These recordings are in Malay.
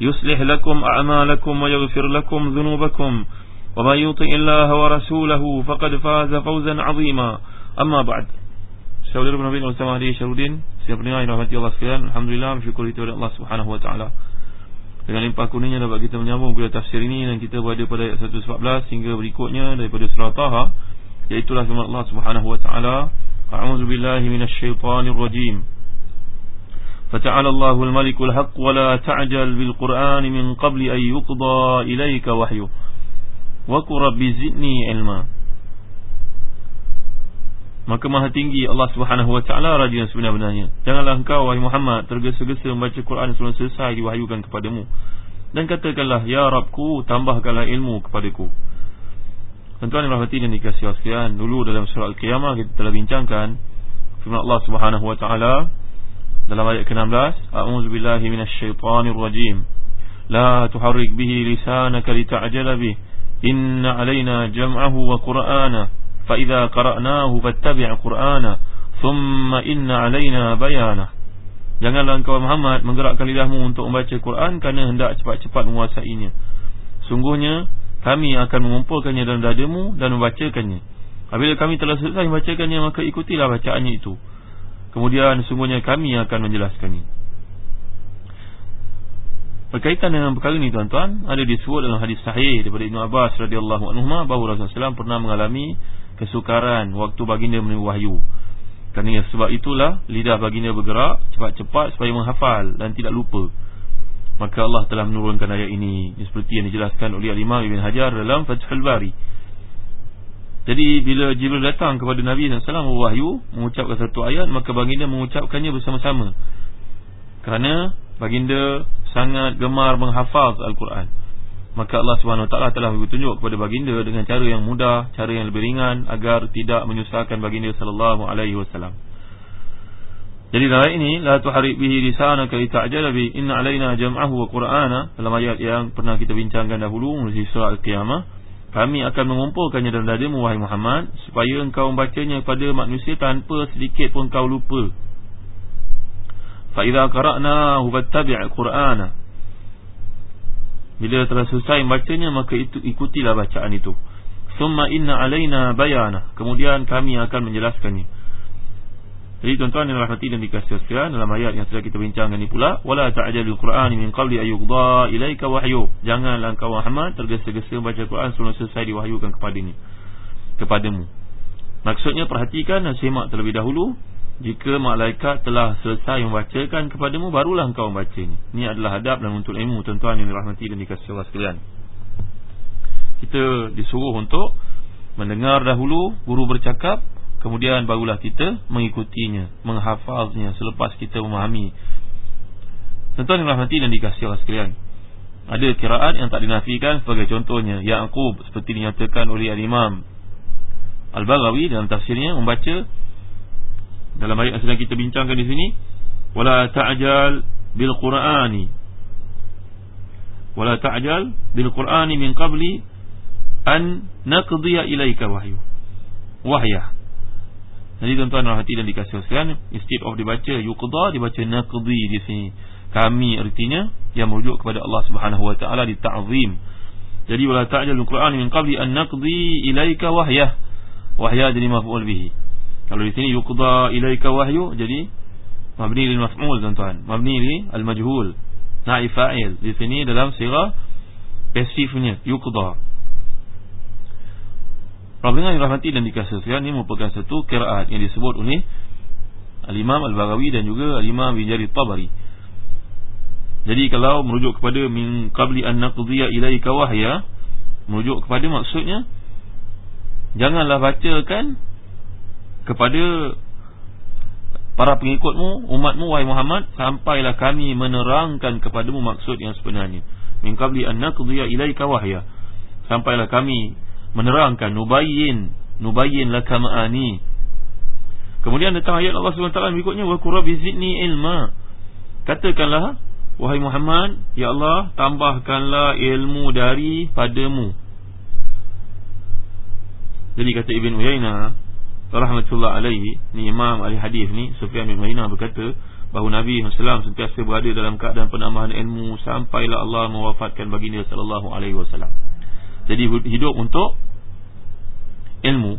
يصلح لكم أعمالكم ويغفر لكم ذنوبكم ومن يطع الله ورسوله فقد فاز فوزا عظيما أما بعد Saudara Nabi Muhammad Hadi Syarudin Siapa dengar yang rahmati Allah sekalian Alhamdulillah bersyukur itu kepada Allah Subhanahu Wa Taala. Dengan limpah kuningnya dapat kita menyambung pada tafsir ini Dan kita berada pada ayat 114 hingga berikutnya Daripada surah Taha Iaitulah firman Allah Subhanahu Wa Taala. A'udzu billahi minasyaitonir rajim فتعالى الله الملك الحق ولا تعجل بالقرآن من قبل أن يقضى إليك وحيه وقل رب زدني علما Maka maha tinggi Allah subhanahu wa ta'ala Raja yang sebenar-benarnya Janganlah engkau wahai Muhammad Tergesa-gesa membaca Quran sebelum selesai diwahyukan kepadamu Dan katakanlah Ya Rabku tambahkanlah ilmu kepadaku Tuan-tuan yang rahmati dan dikasih sekalian Dulu dalam surah Al-Qiyamah kita telah bincangkan Firman Allah subhanahu wa ta'ala dalam ayat ke-16 a'udzu billahi minasyaitonir rajim la tuharrik bihi lisanaka lita'jala bih. Inna 'alaina jam'ahu wa qur'ana. Fa idza qara'nahu fattabi' qur'ana. Thumma inna 'alaina bayana. Janganlah engkau Muhammad menggerakkan lidahmu untuk membaca Quran kerana hendak cepat-cepat menguasainya. Sungguhnya kami akan mengumpulkannya dalam dadamu dan membacakannya. Apabila kami telah selesai membacakannya maka ikutilah bacaannya itu Kemudian sungguhnya kami akan menjelaskannya. Berkaitan dengan perkara ini tuan-tuan Ada disebut dalam hadis sahih Daripada Ibn Abbas radhiyallahu anhu Bahawa Rasulullah SAW pernah mengalami Kesukaran waktu baginda menerima wahyu. Kerana sebab itulah Lidah baginda bergerak cepat-cepat Supaya menghafal dan tidak lupa. Maka Allah telah menurunkan ayat ini Seperti yang dijelaskan oleh Al-Imam Ibn Hajar Dalam Fathul Bari jadi bila Jibril datang kepada Nabi SAW Wahyu mengucapkan satu ayat Maka baginda mengucapkannya bersama-sama. Kerana baginda sangat gemar menghafaz Al-Quran. Maka Allah SWT telah bertunjuk kepada baginda Dengan cara yang mudah, cara yang lebih ringan Agar tidak menyusahkan baginda SAW Jadi dalam ini La tuharib bihi lisanaka li ta'jala bi Inna alaina jam'ahu wa qur'ana Dalam ayat yang pernah kita bincangkan dahulu Melalui surah Al-Qiyamah kami akan mengumpulkannya dalam dadamu wahai Muhammad supaya engkau membacanya kepada manusia tanpa sedikit pun kau lupa. Fa idza qara'nahu fattabi' al-Qur'ana. Bila telah selesai membacanya maka itu ikutilah bacaan itu. Summa inna alaina bayana. Kemudian kami akan menjelaskannya. Jadi tuan-tuan yang rahmati dan dikasih sekalian dalam ayat yang sudah kita bincangkan ini pula wala ta'jalul Qur'an min qabli ayyuqda ilaika wahyu. Janganlah engkau Muhammad tergesa-gesa baca Quran sebelum selesai diwahyukan kepadanya. Kepadamu. Maksudnya perhatikan dan simak terlebih dahulu jika malaikat telah selesai membacakan kepadamu barulah engkau membacanya. Ini adalah adab dan untuk ilmu tuan-tuan yang dirahmati dan dikasihi Allah sekalian. Kita disuruh untuk mendengar dahulu guru bercakap Kemudian barulah kita mengikutinya Menghafaznya selepas kita memahami. Tuan-tuan yang rahmati dan dikasih Allah sekalian Ada kiraat yang tak dinafikan sebagai contohnya Ya'qub seperti dinyatakan oleh Al-Imam Al-Baghawi dalam tafsirnya membaca Dalam ayat yang sedang kita bincangkan di sini Wala ta'jal bil-Qur'ani Wala ta'jal bil-Qur'ani min qabli An naqdiya ilaika wahyu. Wahyah jadi tuan-tuan hati dan dikasih sekalian Instead of dibaca yuqda Dibaca naqdi di sini Kami artinya Yang merujuk kepada Allah subhanahu wa ta'ala Di ta'zim Jadi wala ta'jal Al-Quran min qabli an naqdi ilaika wahyah Wahyah jadi maf'ul bihi Kalau di sini yuqda ilaika wahyu Jadi Mabni lil maf'ul tuan-tuan Mabni li al-majhul Na'i fa'il Di sini dalam sirah Pasifnya yuqda Pendengar yang rahmati dan dikasih sekalian ini merupakan satu kiraat yang disebut oleh Al-Imam Al-Baghawi dan juga Al-Imam Bijari Tabari. Jadi kalau merujuk kepada min qabli an naqdiya ilaika wahya, merujuk kepada maksudnya janganlah bacakan kepada para pengikutmu, umatmu wahai Muhammad sampailah kami menerangkan kepadamu maksud yang sebenarnya. Min qabli an naqdiya ilaika wahya. Sampailah kami menerangkan nubayyin nubayyin laka ma'ani. Kemudian datang ayat Allah SWT berikutnya wa qurbi zidni ilma. Katakanlah wahai Muhammad ya Allah tambahkanlah ilmu dari padamu jadi kata Ibn Uyainah rahmatullah alaihi ni imam ahli hadis ni Sufyan bin Uyainah berkata bahawa Nabi SAW sentiasa berada dalam keadaan penambahan ilmu sampailah Allah mewafatkan baginda sallallahu alaihi wasallam jadi hidup untuk ilmu.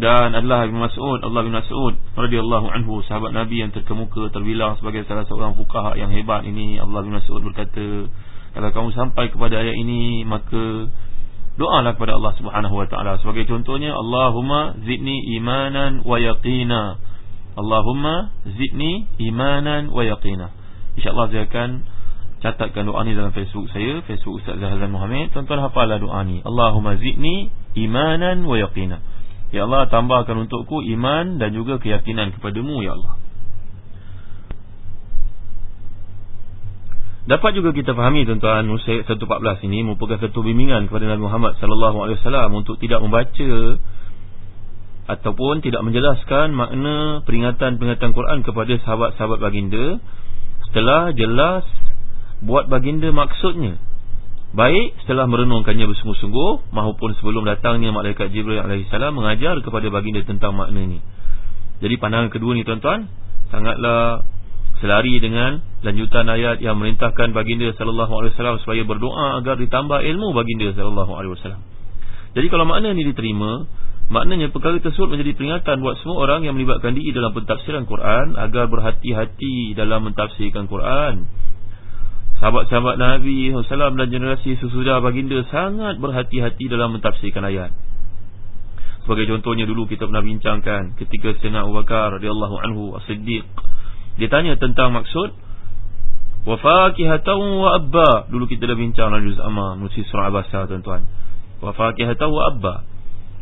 Dan adalah Ibn Mas'ud Allah bin Mas'ud radhiyallahu anhu sahabat Nabi yang terkemuka terbilang sebagai salah seorang fuqaha yang hebat ini Allah bin Mas'ud berkata kalau kamu sampai kepada ayat ini maka doalah kepada Allah Subhanahu wa taala. Sebagai contohnya Allahumma zidni imanan wa yaqina. Allahumma zidni imanan wa yaqina. Insyaallah saya akan catatkan doa ni dalam Facebook saya Facebook Ustaz Zahazan Muhammad. Tuan-tuan hafalah doa ni. Allahumma zidni imanan wa yaqina. Ya Allah tambahkan untukku iman dan juga keyakinan kepadamu ya Allah. Dapat juga kita fahami tuan-tuan Nusaid 114 ini merupakan satu bimbingan kepada Nabi Muhammad sallallahu alaihi wasallam untuk tidak membaca ataupun tidak menjelaskan makna peringatan-peringatan Quran kepada sahabat-sahabat baginda setelah jelas buat baginda maksudnya Baik setelah merenungkannya bersungguh-sungguh maupun sebelum datangnya malaikat Jibril alaihissalam mengajar kepada baginda tentang makna ini. Jadi pandangan kedua ni tuan-tuan sangatlah selari dengan lanjutan ayat yang merintahkan baginda sallallahu alaihi wasallam supaya berdoa agar ditambah ilmu baginda sallallahu alaihi wasallam. Jadi kalau makna ini diterima, maknanya perkara tersebut menjadi peringatan buat semua orang yang melibatkan diri dalam pentafsiran Quran agar berhati-hati dalam mentafsirkan Quran. Sahabat-sahabat Nabi SAW dan generasi sesudah baginda sangat berhati-hati dalam mentafsirkan ayat. Sebagai contohnya dulu kita pernah bincangkan ketika Sayyidina Abu Bakar radhiyallahu anhu as-Siddiq dia tanya tentang maksud wa fakihatan wa abba. Dulu kita dah bincang dalam juz amma musi surah Abasa tuan-tuan. Wa fakihatan wa abba.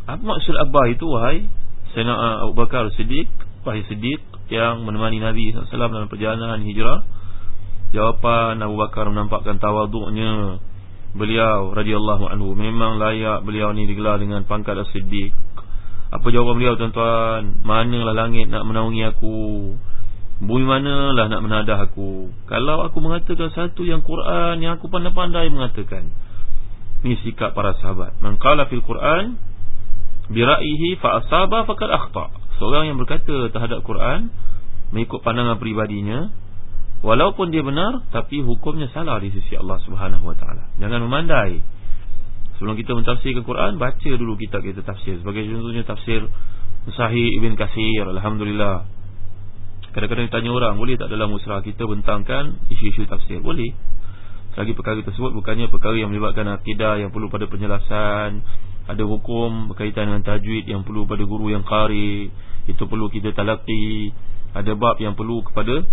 Apa maksud abba itu wahai Sayyidina Abu Bakar as-Siddiq, wahai Siddiq yang menemani Nabi SAW dalam perjalanan hijrah Jawapan Abu Bakar menampakkan tawaduknya. Beliau radhiyallahu anhu. Memang layak beliau ni digelar dengan pangkat as-siddiq. Apa jawapan beliau tuan-tuan? Manalah langit nak menaungi aku? Bumi manalah nak menadah aku? Kalau aku mengatakan satu yang Quran Yang aku pandai-pandai mengatakan Ini sikap para sahabat. Man qala fil Quran Bira'ihi fa'asaba faqad akhta. Seorang yang berkata terhadap Quran Mengikut pandangan pribadinya Walaupun dia benar Tapi hukumnya salah di sisi Allah ta'ala. Jangan memandai. Sebelum kita mentafsirkan Quran Baca dulu kitab kita tafsir. Sebagai contohnya tafsir Sahih Ibn Qasir Alhamdulillah. Kadang-kadang ditanya orang Boleh tak dalam musrah kita bentangkan Isu-isu tafsir? Boleh. Selagi perkara tersebut Bukannya perkara yang melibatkan akidah Yang perlu pada penjelasan Ada hukum berkaitan dengan tajwid Yang perlu pada guru yang qari Itu perlu kita talaki Ada bab yang perlu kepada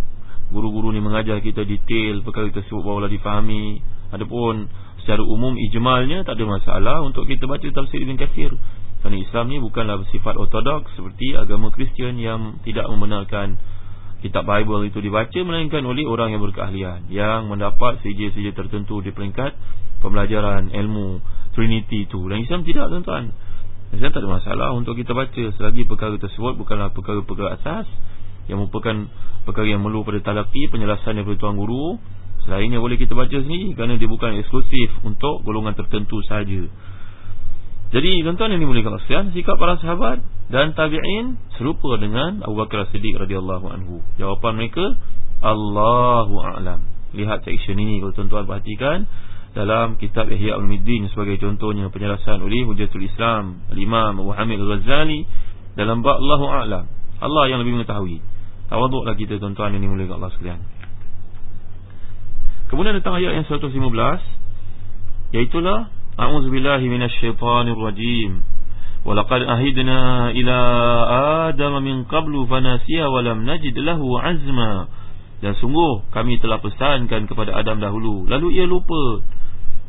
guru-guru ni mengajar kita detail perkara tersebut barulah difahami. Adapun secara umum ijmalnya tak ada masalah untuk kita baca tafsir Ibn Kathir. Kerana Islam ni bukanlah bersifat ortodoks seperti agama Kristian yang tidak membenarkan kitab Bible itu dibaca melainkan oleh orang yang berkeahlian yang mendapat sejil-sejil tertentu di peringkat pembelajaran ilmu Trinity itu dan Islam tidak tuan-tuan. Islam tak ada masalah untuk kita baca. Selagi perkara tersebut bukanlah perkara-perkara asas yang merupakan perkara yang perlu pada talaki penjelasan daripada tuan guru. Selainnya boleh kita baca sendiri kerana dia bukan eksklusif untuk golongan tertentu saja. jadi tuan-tuan yang dimuliakan sekalian sikap para sahabat dan tabi'in serupa dengan Abu Bakar Siddiq radhiyallahu anhu. Jawapan mereka Allahu a'lam. Lihat section ini kalau tuan-tuan perhatikan dalam kitab Ihya Ulumuddin sebagai contohnya penjelasan oleh Hujatul Islam Al-Imam Abu Hamid Al-Ghazali dalam bab Allahu a'lam. Allah yang lebih mengetahui Tawaduklah kita tuan-tuan yang dimulai Allah sekalian. Kemudian datang ayat yang 115 Iaitulah A'udzubillahi minasyaitanirrajim. Walaqad ahidna ila adam min qablu fanasiya wa lam najid lahu azma. Dan sungguh kami telah pesankan kepada Adam dahulu. Lalu ia lupa.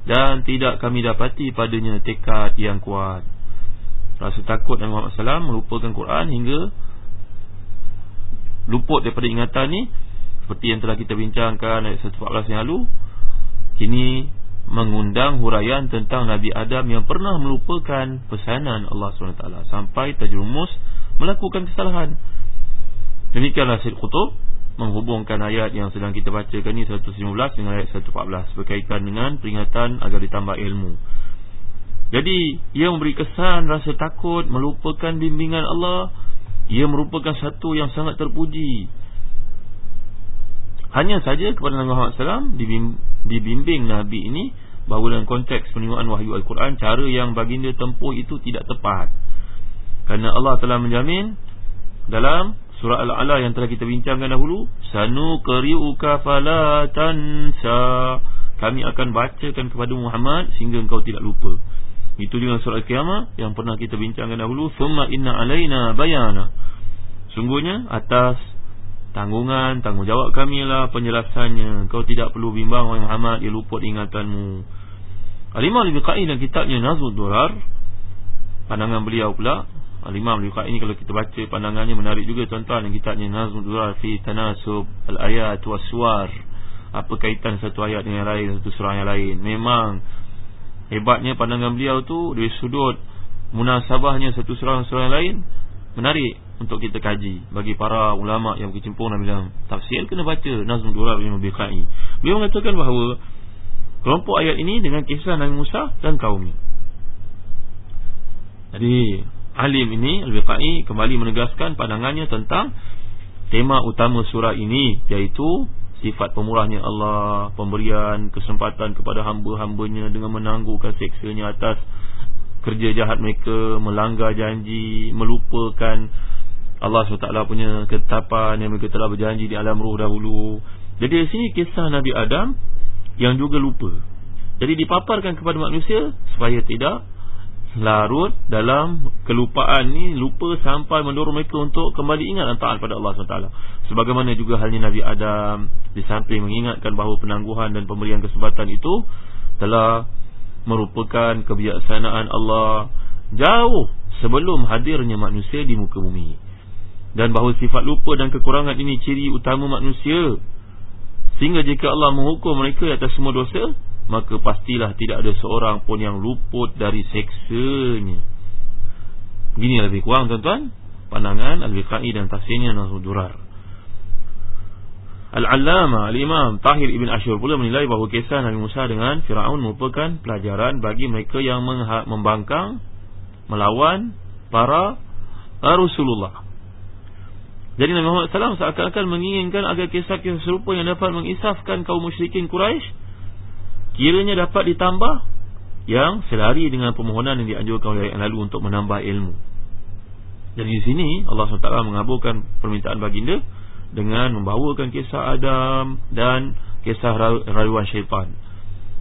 Dan tidak kami dapati padanya tekad yang kuat. Rasa takut Nabi Muhammad SAW melupakan Quran hingga luput daripada ingatan ni seperti yang telah kita bincangkan ayat 114 yang lalu kini mengundang huraian tentang Nabi Adam yang pernah melupakan pesanan Allah SWT sampai terjerumus melakukan kesalahan. Demikianlah Syed Qutub menghubungkan ayat yang sedang kita bacakan ini 115 dengan ayat 114 berkaitan dengan peringatan agar ditambah ilmu. Jadi ia memberi kesan rasa takut melupakan bimbingan Allah ia merupakan satu yang sangat terpuji hanya saja kepada Nabi Muhammad SAW dibimbing Nabi ini bahawa dalam konteks penerimaan wahyu Al-Quran cara yang baginda tempuh itu tidak tepat. Kerana Allah telah menjamin dalam surah Al-A'la yang telah kita bincangkan dahulu, sanu qari'uka fala tansa. Kami akan bacakan kepada Muhammad sehingga engkau tidak lupa. Itu dengan surah Al-Qiyamah yang pernah kita bincangkan dahulu, thumma inna alaina bayana. Sungguhnya atas tanggungan, tanggungjawab kami lah penjelasannya. Kau tidak perlu bimbang wahai Muhammad, dia luput ingatanmu. Al-Imam Al-Biqai dalam kitabnya Nazul Durar, pandangan beliau pula, Al-Imam Al-Biqai ini kalau kita baca pandangannya menarik juga tuan-tuan dalam kitabnya Nazul Durar fi Tanasub Al-Ayat wa Suar. Apa kaitan satu ayat dengan yang lain, satu surah yang lain. Memang hebatnya pandangan beliau tu dari sudut munasabahnya satu surah dan surah yang lain menarik untuk kita kaji bagi para ulama yang berkecimpung dalam bidang tafsir kena baca Nazm Durar bin Biqai. Beliau mengatakan bahawa kelompok ayat ini dengan kisah Nabi Musa dan kaumnya. Jadi alim ini Al-Biqai kembali menegaskan pandangannya tentang tema utama surah ini iaitu sifat pemurahnya Allah, pemberian kesempatan kepada hamba-hambanya dengan menangguhkan seksanya atas kerja jahat mereka melanggar janji melupakan Allah SWT punya ketetapan yang mereka telah berjanji di alam ruh dahulu. Jadi di sini kisah Nabi Adam yang juga lupa. Jadi dipaparkan kepada manusia supaya tidak larut dalam kelupaan ni lupa sampai mendorong mereka untuk kembali ingat dan taat pada Allah SWT sebagaimana juga halnya Nabi Adam di samping mengingatkan bahawa penangguhan dan pemberian kesempatan itu telah merupakan kebijaksanaan Allah jauh sebelum hadirnya manusia di muka bumi. Dan bahawa sifat lupa dan kekurangan ini ciri utama manusia. Sehingga jika Allah menghukum mereka atas semua dosa maka pastilah tidak ada seorang pun yang luput dari seksanya. Begini lebih kurang tuan-tuan. Pandangan Al-Biqai dan tafsirnya Nazul Durar. Al-Allama Al-Imam Tahir Ibn Ashur pula menilai bahawa kisah Nabi Musa dengan Fir'aun merupakan pelajaran bagi mereka yang membangkang melawan para Rasulullah. Jadi Nabi Muhammad SAW seakan-akan menginginkan agar kisah-kisah serupa yang dapat mengisafkan kaum musyrikin Quraisy kiranya dapat ditambah yang selari dengan permohonan yang dianjurkan oleh yang lalu untuk menambah ilmu. Jadi di sini Allah SWT mengabulkan permintaan baginda dengan membawakan kisah Adam dan kisah rayuan syaitan.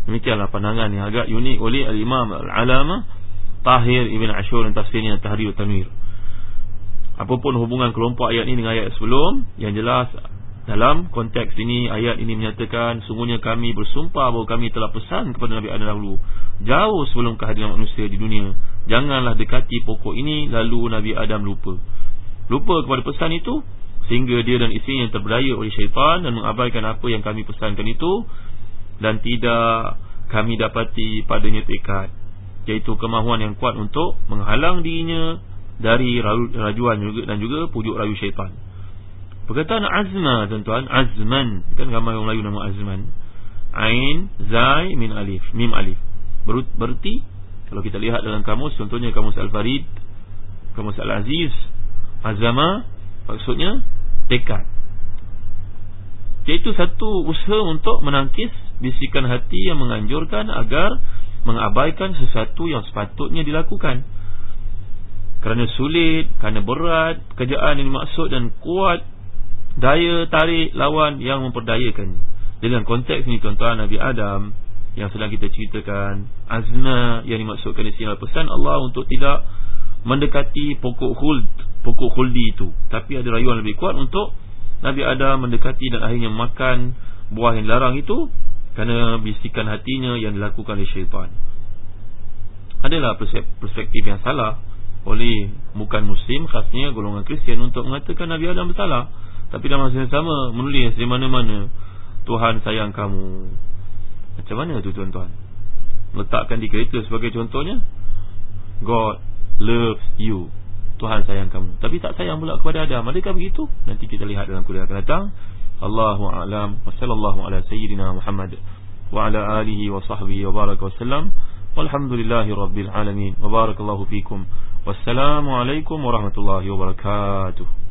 Demikianlah pandangan yang agak unik oleh Al-Imam Al-Alama Tahir Ibn Ashur dan tafsirnya Tahrir Tanwir. Apapun hubungan kelompok ayat ini dengan ayat sebelum, yang jelas dalam konteks ini ayat ini menyatakan sungguhnya kami bersumpah bahawa kami telah pesan kepada Nabi Adam dahulu jauh sebelum kehadiran manusia di dunia. Janganlah dekati pokok ini lalu Nabi Adam lupa. Lupa kepada pesan itu Sehingga dia dan isteri yang oleh syaitan Dan mengabaikan apa yang kami pesankan itu Dan tidak kami dapati padanya tekad Iaitu kemahuan yang kuat untuk Menghalang dirinya Dari rajuan juga dan juga pujuk rayu syaitan Perkataan azma tuan-tuan Azman. Kan ramai orang Melayu nama azman. Ain, Zai, Min Alif Mim Alif. Berarti Kalau kita lihat dalam kamus Contohnya kamus Al-Farid Kamus Al-Aziz Azama Maksudnya tekad. Iaitu satu usaha untuk menangkis bisikan hati yang menganjurkan agar mengabaikan sesuatu yang sepatutnya dilakukan. Kerana sulit, kerana berat, kerjaan yang dimaksud dan kuat Daya tarik lawan yang memperdayakan. Dengan konteks ini tuan-tuan Nabi Adam yang sedang kita ceritakan Azna yang dimaksudkan di sini pesan Allah untuk tidak mendekati pokok khuld pokok khuldi itu. Tapi ada rayuan lebih kuat untuk Nabi Adam mendekati dan akhirnya makan buah yang larang itu kerana bisikan hatinya yang dilakukan oleh syaitan. Adalah perspektif yang salah oleh bukan muslim khasnya golongan Kristian untuk mengatakan Nabi Adam bersalah tapi dalam masa yang sama menulis di mana-mana Tuhan sayang kamu. Macam mana tu tuan-tuan? Letakkan di kereta sebagai contohnya God loves you. Tuhan sayang kamu. Tapi tak sayang pula kepada Adam. Adakah begitu? Nanti kita lihat dalam kuliah akan datang. Allahu'alam Wa sallallahu ala sayyidina Muhammad Wa ala alihi wa sahbihi wa baraka wa sallam. Walhamdulillahi rabbil alamin. Wa barakallahu fikum. Wassalamualaikum warahmatullahi wabarakatuh